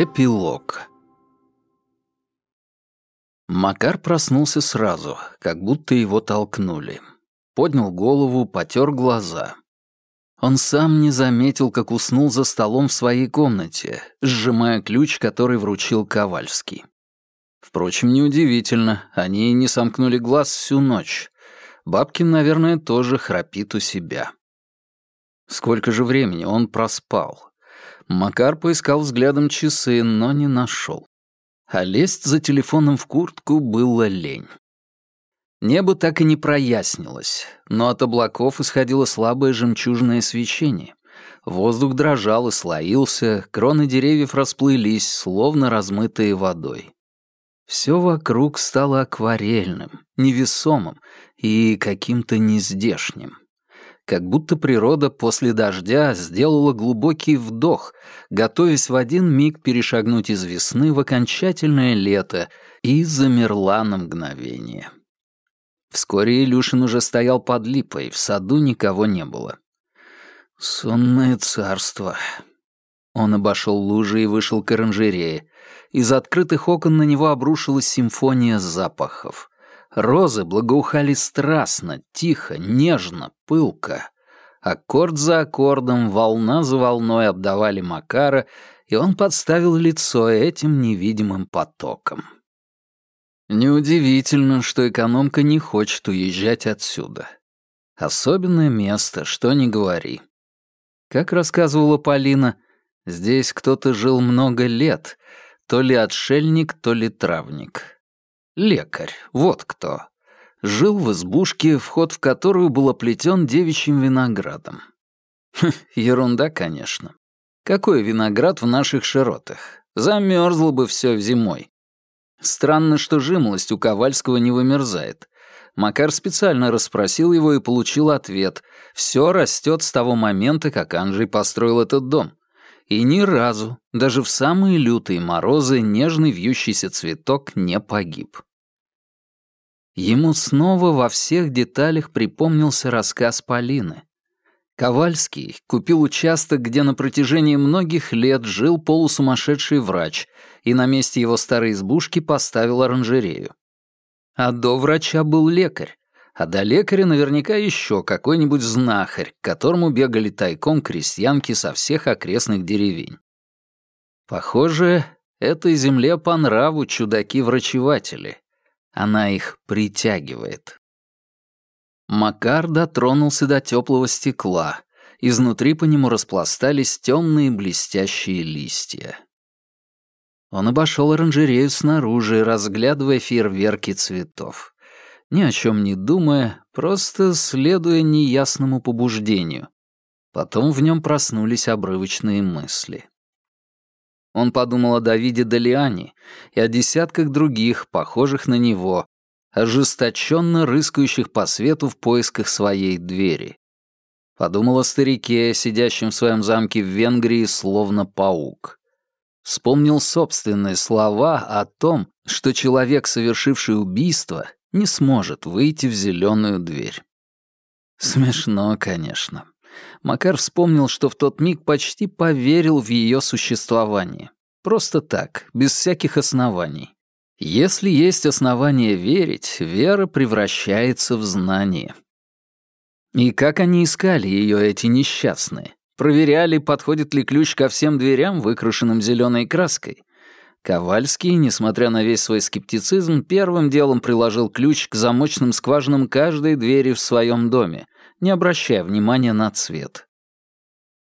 Эпилог Макар проснулся сразу, как будто его толкнули. Поднял голову, потер глаза. Он сам не заметил, как уснул за столом в своей комнате, сжимая ключ, который вручил Ковальский. Впрочем, неудивительно, они не сомкнули глаз всю ночь. Бабкин, наверное, тоже храпит у себя. Сколько же времени он проспал? Макар поискал взглядом часы, но не нашел. А лезть за телефоном в куртку было лень. Небо так и не прояснилось, но от облаков исходило слабое жемчужное свечение. Воздух дрожал и слоился, кроны деревьев расплылись, словно размытые водой. Все вокруг стало акварельным, невесомым и каким-то нездешним как будто природа после дождя сделала глубокий вдох, готовясь в один миг перешагнуть из весны в окончательное лето, и замерла на мгновение. Вскоре Илюшин уже стоял под липой, в саду никого не было. «Сонное царство». Он обошел лужи и вышел к оранжерее. Из открытых окон на него обрушилась симфония запахов. Розы благоухали страстно, тихо, нежно, пылко. Аккорд за аккордом, волна за волной обдавали Макара, и он подставил лицо этим невидимым потоком. Неудивительно, что экономка не хочет уезжать отсюда. Особенное место, что ни говори. Как рассказывала Полина, здесь кто-то жил много лет, то ли отшельник, то ли травник. Лекарь, вот кто. Жил в избушке, вход в которую был оплетен девичьим виноградом. Хм, ерунда, конечно. Какой виноград в наших широтах? Замерзло бы все в зимой. Странно, что жимлость у Ковальского не вымерзает. Макар специально расспросил его и получил ответ. Все растет с того момента, как Анжей построил этот дом. И ни разу, даже в самые лютые морозы, нежный вьющийся цветок не погиб. Ему снова во всех деталях припомнился рассказ Полины. Ковальский купил участок, где на протяжении многих лет жил полусумасшедший врач, и на месте его старой избушки поставил оранжерею. А до врача был лекарь, а до лекаря наверняка еще какой-нибудь знахарь, к которому бегали тайком крестьянки со всех окрестных деревень. Похоже, этой земле по нраву чудаки-врачеватели, она их притягивает. Макар дотронулся до теплого стекла. Изнутри по нему распластались темные блестящие листья. Он обошел оранжерею снаружи, разглядывая фейерверки цветов. Ни о чем не думая, просто следуя неясному побуждению. Потом в нем проснулись обрывочные мысли. Он подумал о Давиде Далиане и о десятках других, похожих на него, ожесточенно рыскающих по свету в поисках своей двери. Подумал о старике, сидящем в своем замке в Венгрии, словно паук. Вспомнил собственные слова о том, что человек, совершивший убийство, не сможет выйти в зеленую дверь. Смешно, конечно. Макар вспомнил, что в тот миг почти поверил в ее существование. Просто так, без всяких оснований. Если есть основания верить, вера превращается в знание. И как они искали ее, эти несчастные? Проверяли, подходит ли ключ ко всем дверям, выкрашенным зеленой краской. Ковальский, несмотря на весь свой скептицизм, первым делом приложил ключ к замочным скважинам каждой двери в своем доме, не обращая внимания на цвет.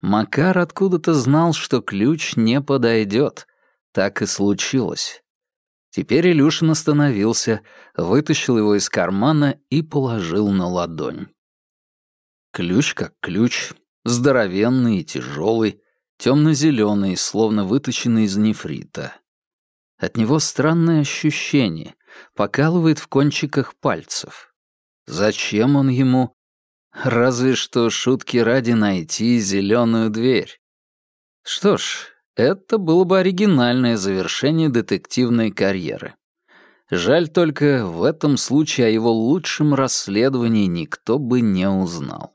Макар откуда-то знал, что ключ не подойдет. Так и случилось. Теперь Илюшин остановился, вытащил его из кармана и положил на ладонь. Ключ как ключ, здоровенный и тяжелый, темно-зеленый, словно выточенный из нефрита. От него странное ощущение, покалывает в кончиках пальцев. Зачем он ему, Разве что шутки ради найти зеленую дверь. Что ж, это было бы оригинальное завершение детективной карьеры. Жаль только, в этом случае о его лучшем расследовании никто бы не узнал.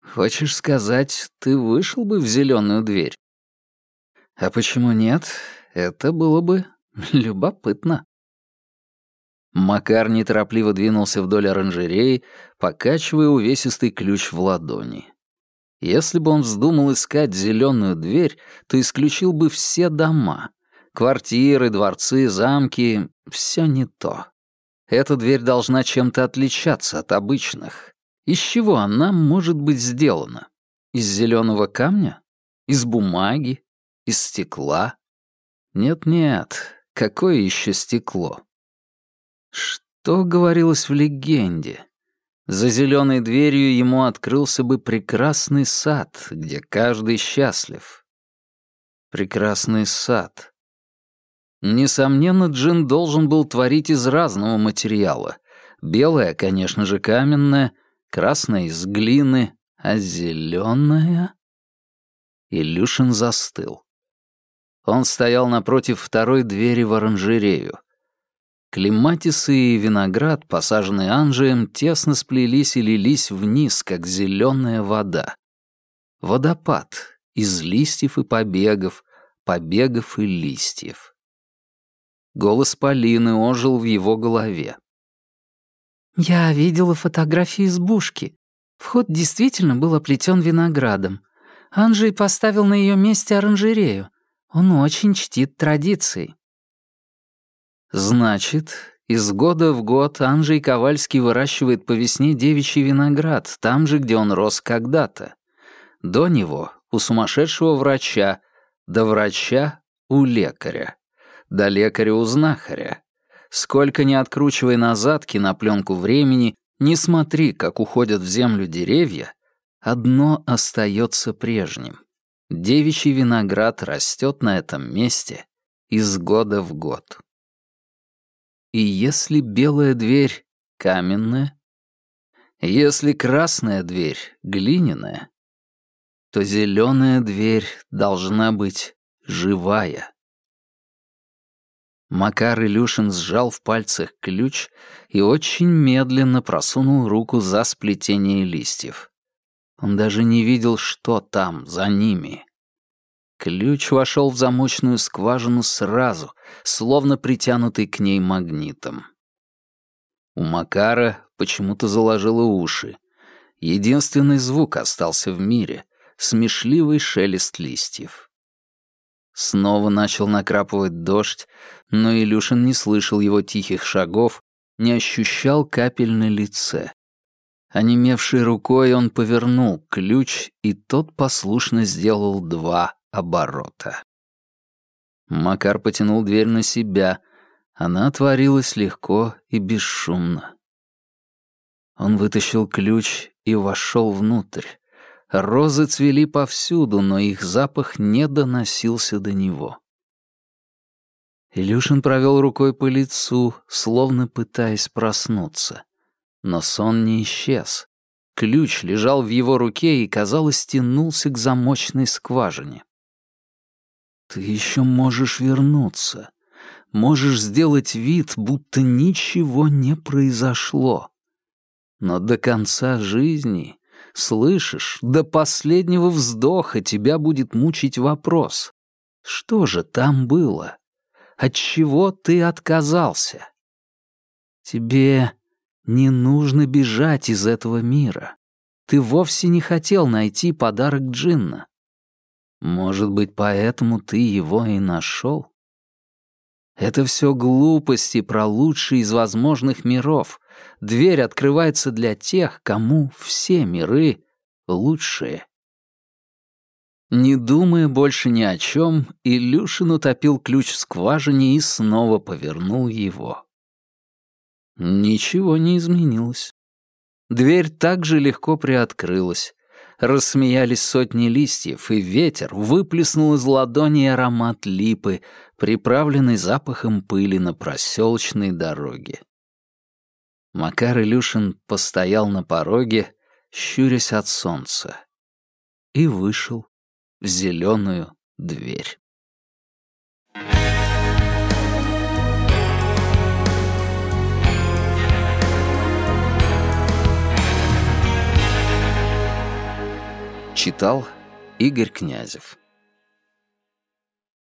«Хочешь сказать, ты вышел бы в зеленую дверь?» «А почему нет? Это было бы любопытно». Макар неторопливо двинулся вдоль оранжереи, покачивая увесистый ключ в ладони. Если бы он вздумал искать зеленую дверь, то исключил бы все дома. Квартиры, дворцы, замки — все не то. Эта дверь должна чем-то отличаться от обычных. Из чего она может быть сделана? Из зеленого камня? Из бумаги? Из стекла? Нет-нет, какое еще стекло? Что говорилось в легенде? За зеленой дверью ему открылся бы прекрасный сад, где каждый счастлив. Прекрасный сад. Несомненно, джин должен был творить из разного материала. Белое, конечно же, каменное, красное из глины, а зеленое... Илюшин застыл. Он стоял напротив второй двери в оранжерею. Клематисы и виноград, посаженные Анжием, тесно сплелись и лились вниз, как зеленая вода. Водопад из листьев и побегов, побегов и листьев. Голос Полины ожил в его голове. «Я видела фотографии избушки. Вход действительно был оплетен виноградом. Анжей поставил на ее месте оранжерею. Он очень чтит традиции. Значит, из года в год Анжей Ковальский выращивает по весне девичий виноград, там же, где он рос когда-то. До него у сумасшедшего врача, до врача у лекаря, до лекаря у знахаря. Сколько ни откручивай назад кинопленку времени, не смотри, как уходят в землю деревья, одно остается прежним. Девичий виноград растет на этом месте из года в год. И если белая дверь каменная, если красная дверь глиняная, то зеленая дверь должна быть живая. Макар Илюшин сжал в пальцах ключ и очень медленно просунул руку за сплетение листьев. Он даже не видел, что там, за ними. Ключ вошел в замочную скважину сразу, словно притянутый к ней магнитом. У Макара почему-то заложило уши. Единственный звук остался в мире — смешливый шелест листьев. Снова начал накрапывать дождь, но Илюшин не слышал его тихих шагов, не ощущал капель на лице. Онемевшей рукой он повернул ключ, и тот послушно сделал два оборота. Макар потянул дверь на себя. Она отворилась легко и бесшумно. Он вытащил ключ и вошел внутрь. Розы цвели повсюду, но их запах не доносился до него. Илюшин провел рукой по лицу, словно пытаясь проснуться. Но сон не исчез. Ключ лежал в его руке и, казалось, тянулся к замочной скважине ты еще можешь вернуться. Можешь сделать вид, будто ничего не произошло. Но до конца жизни, слышишь, до последнего вздоха тебя будет мучить вопрос. Что же там было? От чего ты отказался? Тебе не нужно бежать из этого мира. Ты вовсе не хотел найти подарок Джинна. Может быть, поэтому ты его и нашел? Это все глупости про лучший из возможных миров. Дверь открывается для тех, кому все миры лучшие. Не думая больше ни о чем, Илюшин утопил ключ в скважине и снова повернул его. Ничего не изменилось. Дверь так же легко приоткрылась рассмеялись сотни листьев, и ветер выплеснул из ладони аромат липы, приправленный запахом пыли на проселочной дороге. Макар Илюшин постоял на пороге, щурясь от солнца, и вышел в зеленую дверь. Читал Игорь Князев.